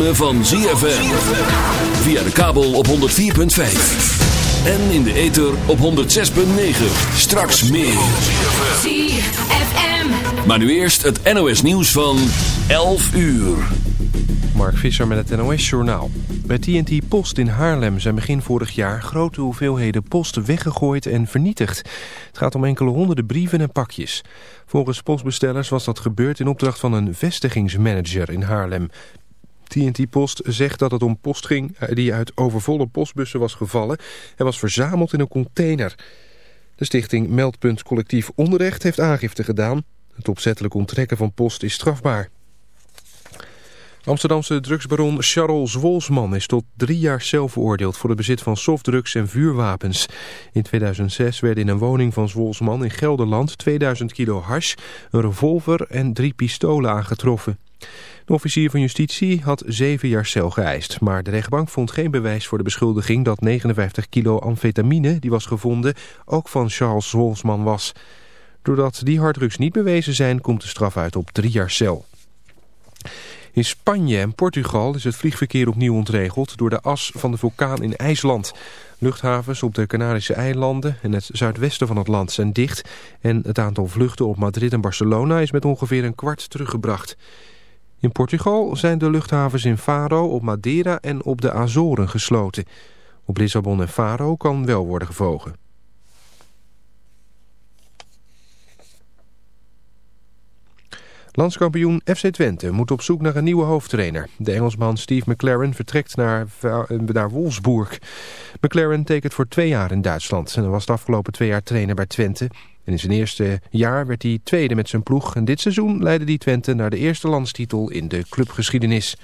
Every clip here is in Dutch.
ritme van ZFM. Via de kabel op 104.5. En in de ether op 106.9. Straks meer. ZFM. Maar nu eerst het NOS nieuws van 11 uur. Mark Visser met het NOS-journaal. Bij TNT Post in Haarlem zijn begin vorig jaar grote hoeveelheden post weggegooid en vernietigd. Het gaat om enkele honderden brieven en pakjes. Volgens postbestellers was dat gebeurd in opdracht van een vestigingsmanager in Haarlem. TNT Post zegt dat het om post ging eh, die uit overvolle postbussen was gevallen en was verzameld in een container. De stichting Meldpunt Collectief Onrecht heeft aangifte gedaan. Het opzettelijk onttrekken van post is strafbaar. Amsterdamse drugsbaron Charles Wolsman is tot drie jaar cel veroordeeld voor het bezit van softdrugs en vuurwapens. In 2006 werden in een woning van Zwolsman in Gelderland 2000 kilo hash, een revolver en drie pistolen aangetroffen. De officier van justitie had zeven jaar cel geëist, maar de rechtbank vond geen bewijs voor de beschuldiging dat 59 kilo amfetamine, die was gevonden, ook van Charles Zwolsman was. Doordat die harddrugs niet bewezen zijn, komt de straf uit op drie jaar cel. In Spanje en Portugal is het vliegverkeer opnieuw ontregeld door de as van de vulkaan in IJsland. Luchthavens op de Canarische eilanden en het zuidwesten van het land zijn dicht en het aantal vluchten op Madrid en Barcelona is met ongeveer een kwart teruggebracht. In Portugal zijn de luchthavens in Faro, op Madeira en op de Azoren gesloten. Op Lissabon en Faro kan wel worden gevlogen. Landskampioen FC Twente moet op zoek naar een nieuwe hoofdtrainer. De Engelsman Steve McLaren vertrekt naar, naar Wolfsburg. McLaren tekent voor twee jaar in Duitsland en was de afgelopen twee jaar trainer bij Twente. En in zijn eerste jaar werd hij tweede met zijn ploeg. En dit seizoen leidde die Twente naar de eerste landstitel in de clubgeschiedenis.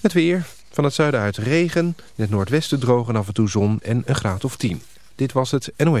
Het weer. Van het zuiden uit regen. In het noordwesten droog en af en toe zon en een graad of 10. Dit was het NOS.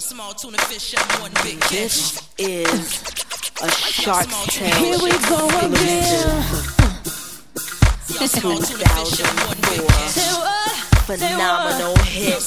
small tuna fish and one big fish. This is a shark tale. Here we go again. 2004 phenomenal hit.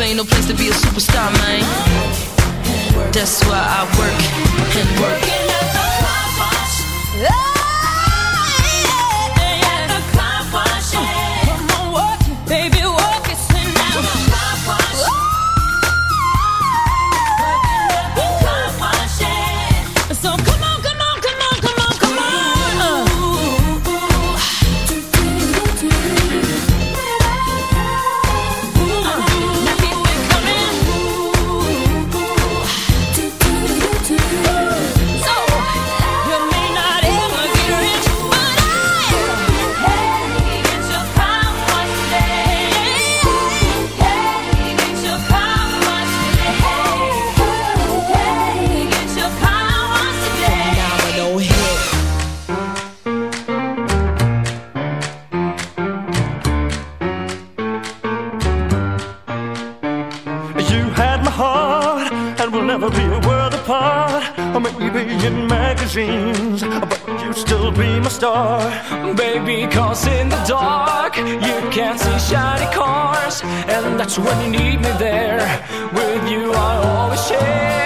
ain't no place to be a superstar, man. Baby, cause in the dark you can't see shiny cars. And that's when you need me there. With you I always share.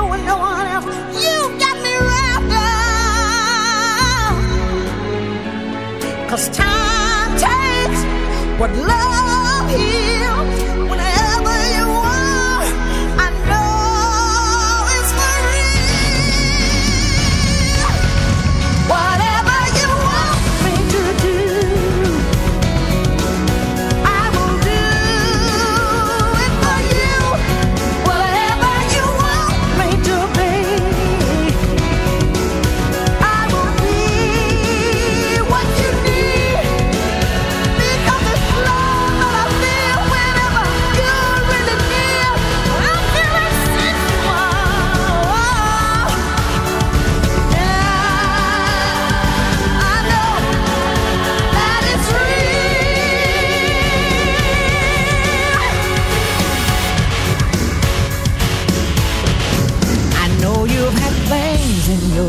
time takes what love is.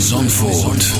Zandvoort.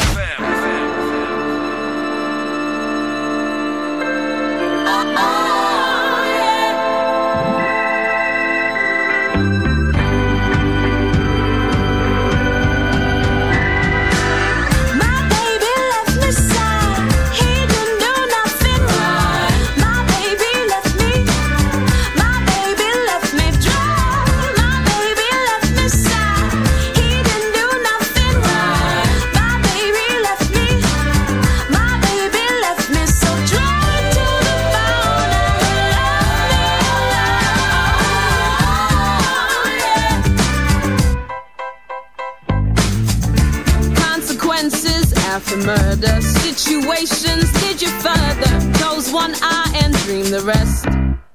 Podcast.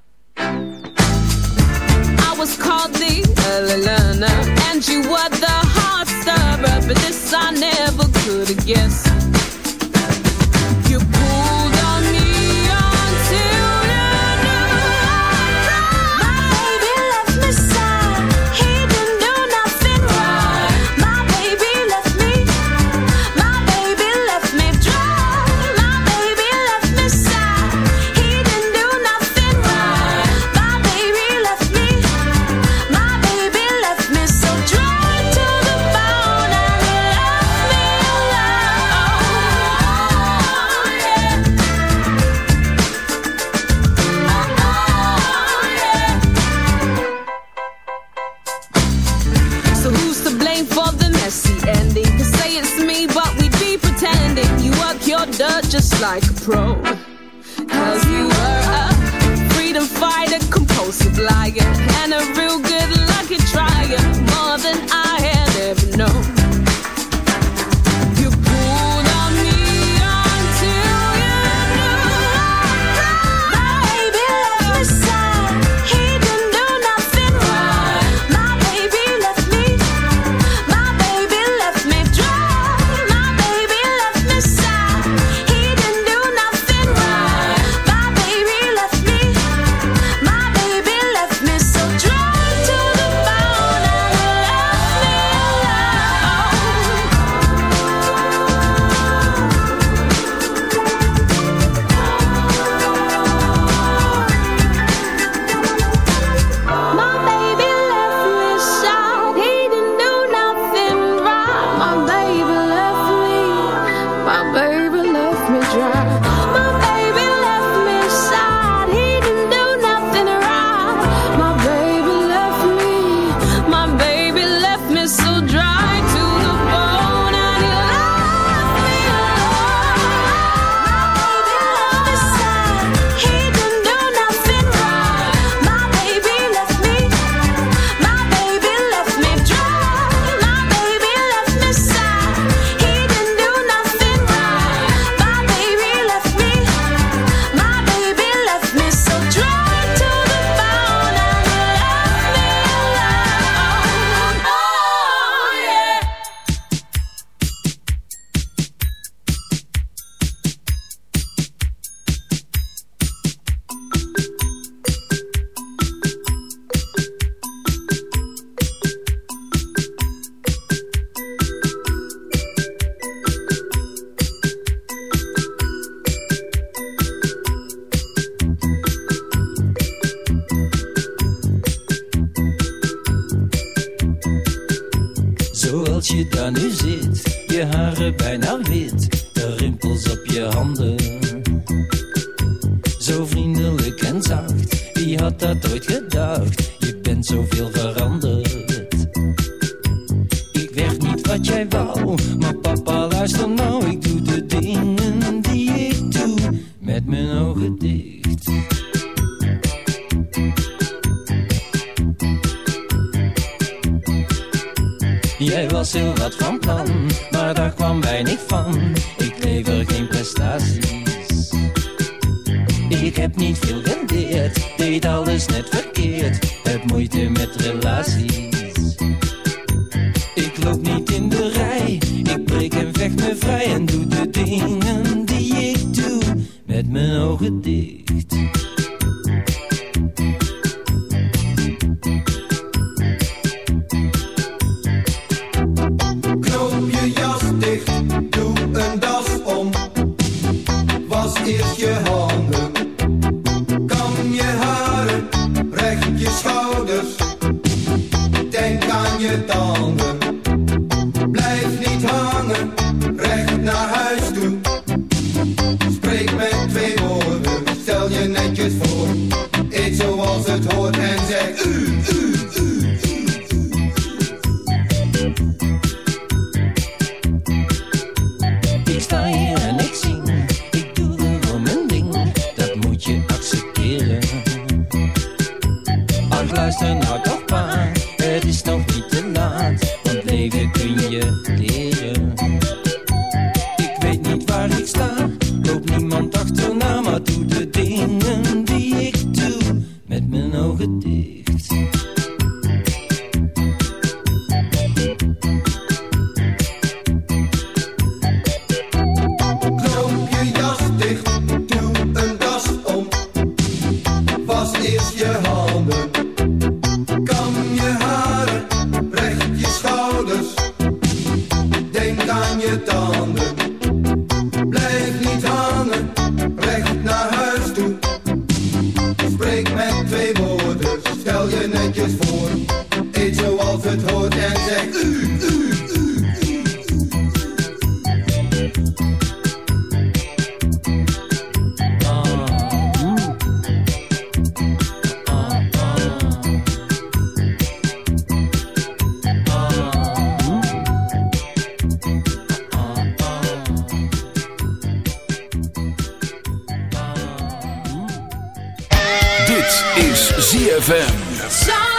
Dit is ZFM.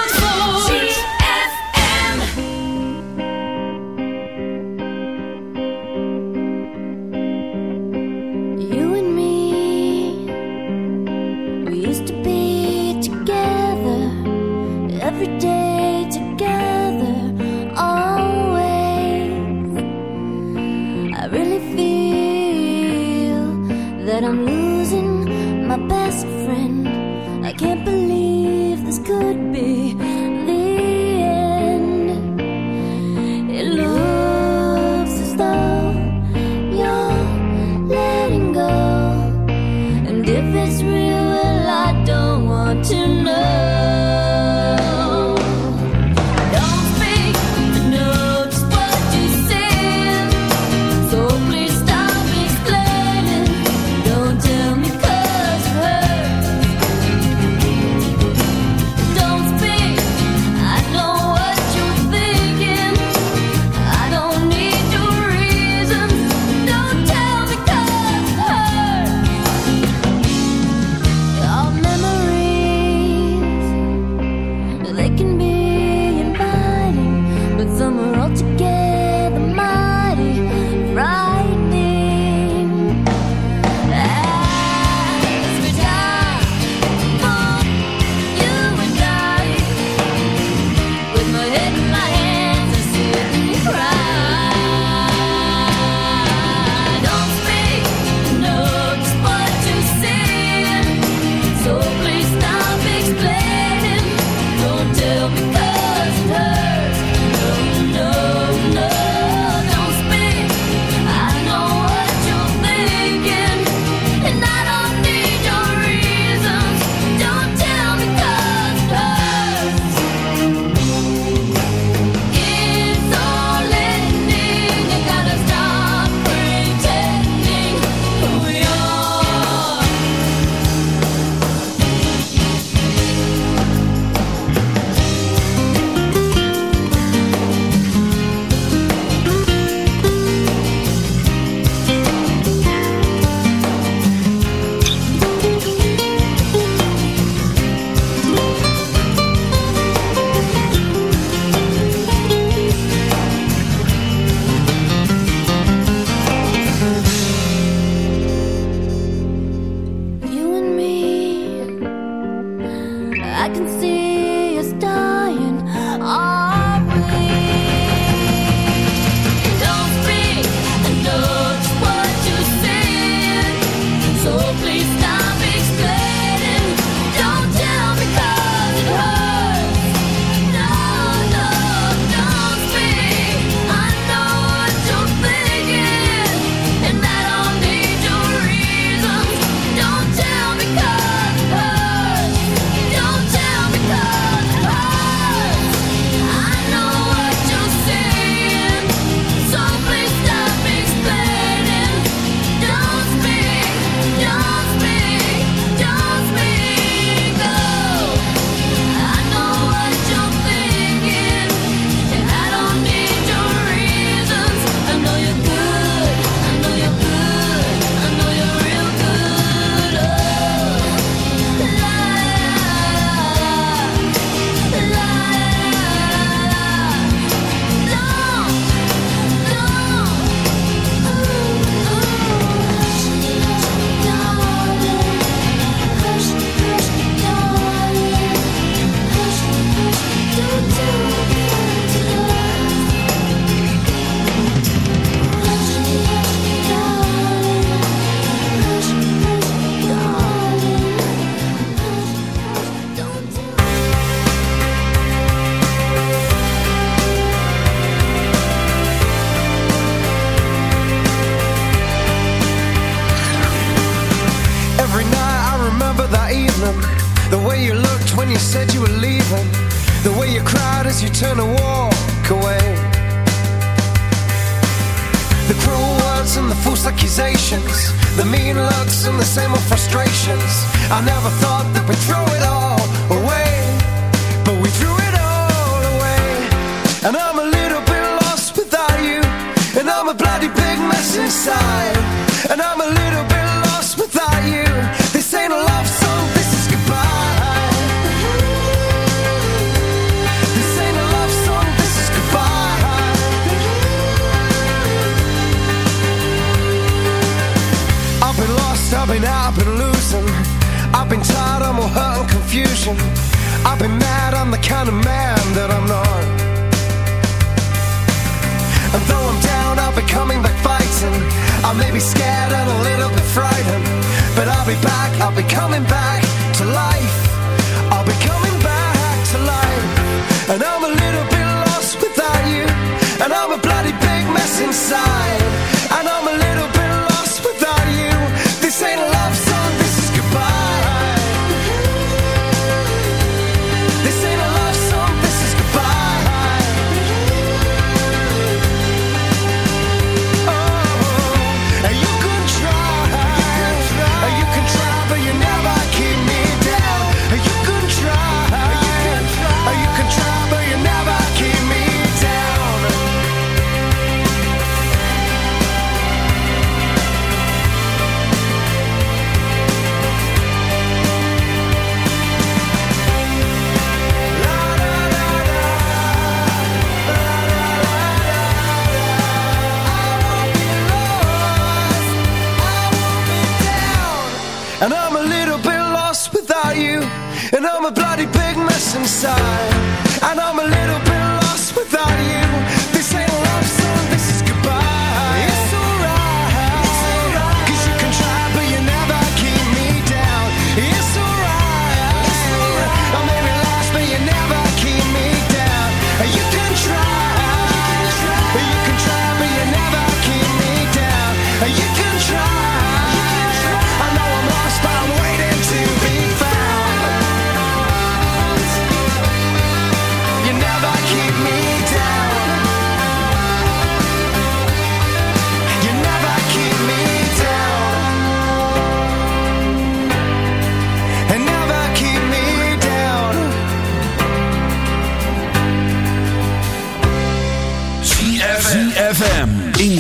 inside.